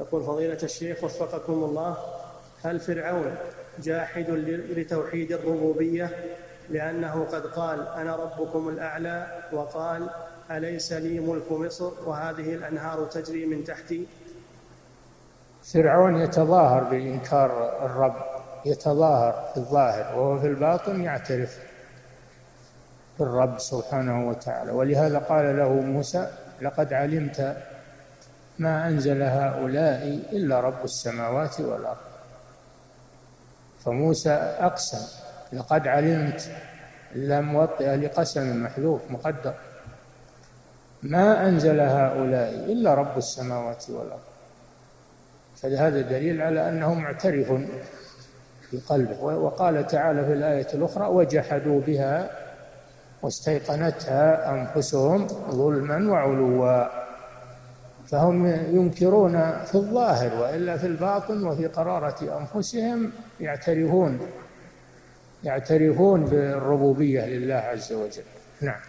يقول فضيلة الشيخ وفقكم الله هل فرعون جاحد لتوحيد الربوبية؟ لأنه قد قال أنا ربكم الأعلى وقال أليس لي ملك مصر وهذه الأنهار تجري من تحتي؟ فرعون يتظاهر بإنكار الرب يتظاهر في الظاهر وهو في الباطن يعترف بالرب سبحانه وتعالى. ولهذا قال له موسى لقد علمت ما أنزل هؤلاء إلا رب السماوات والأرض. فموسى أقسم لقد علمت لا موطئ لقسم محذوف مقدر. ما أنزل هؤلاء إلا رب السماوات والأرض. فهذا دليل على أنه معترف في قلبه وقال تعالى في الآية الأخرى وجحدوا بها واستيقنتها أنفسهم ظلما وعلوا. فهم ينكرون في الظاهر وإلا في الباطن وفي قرارة أنفسهم يعترفون يعترفون بالربوبية لله عز وجل. نعم.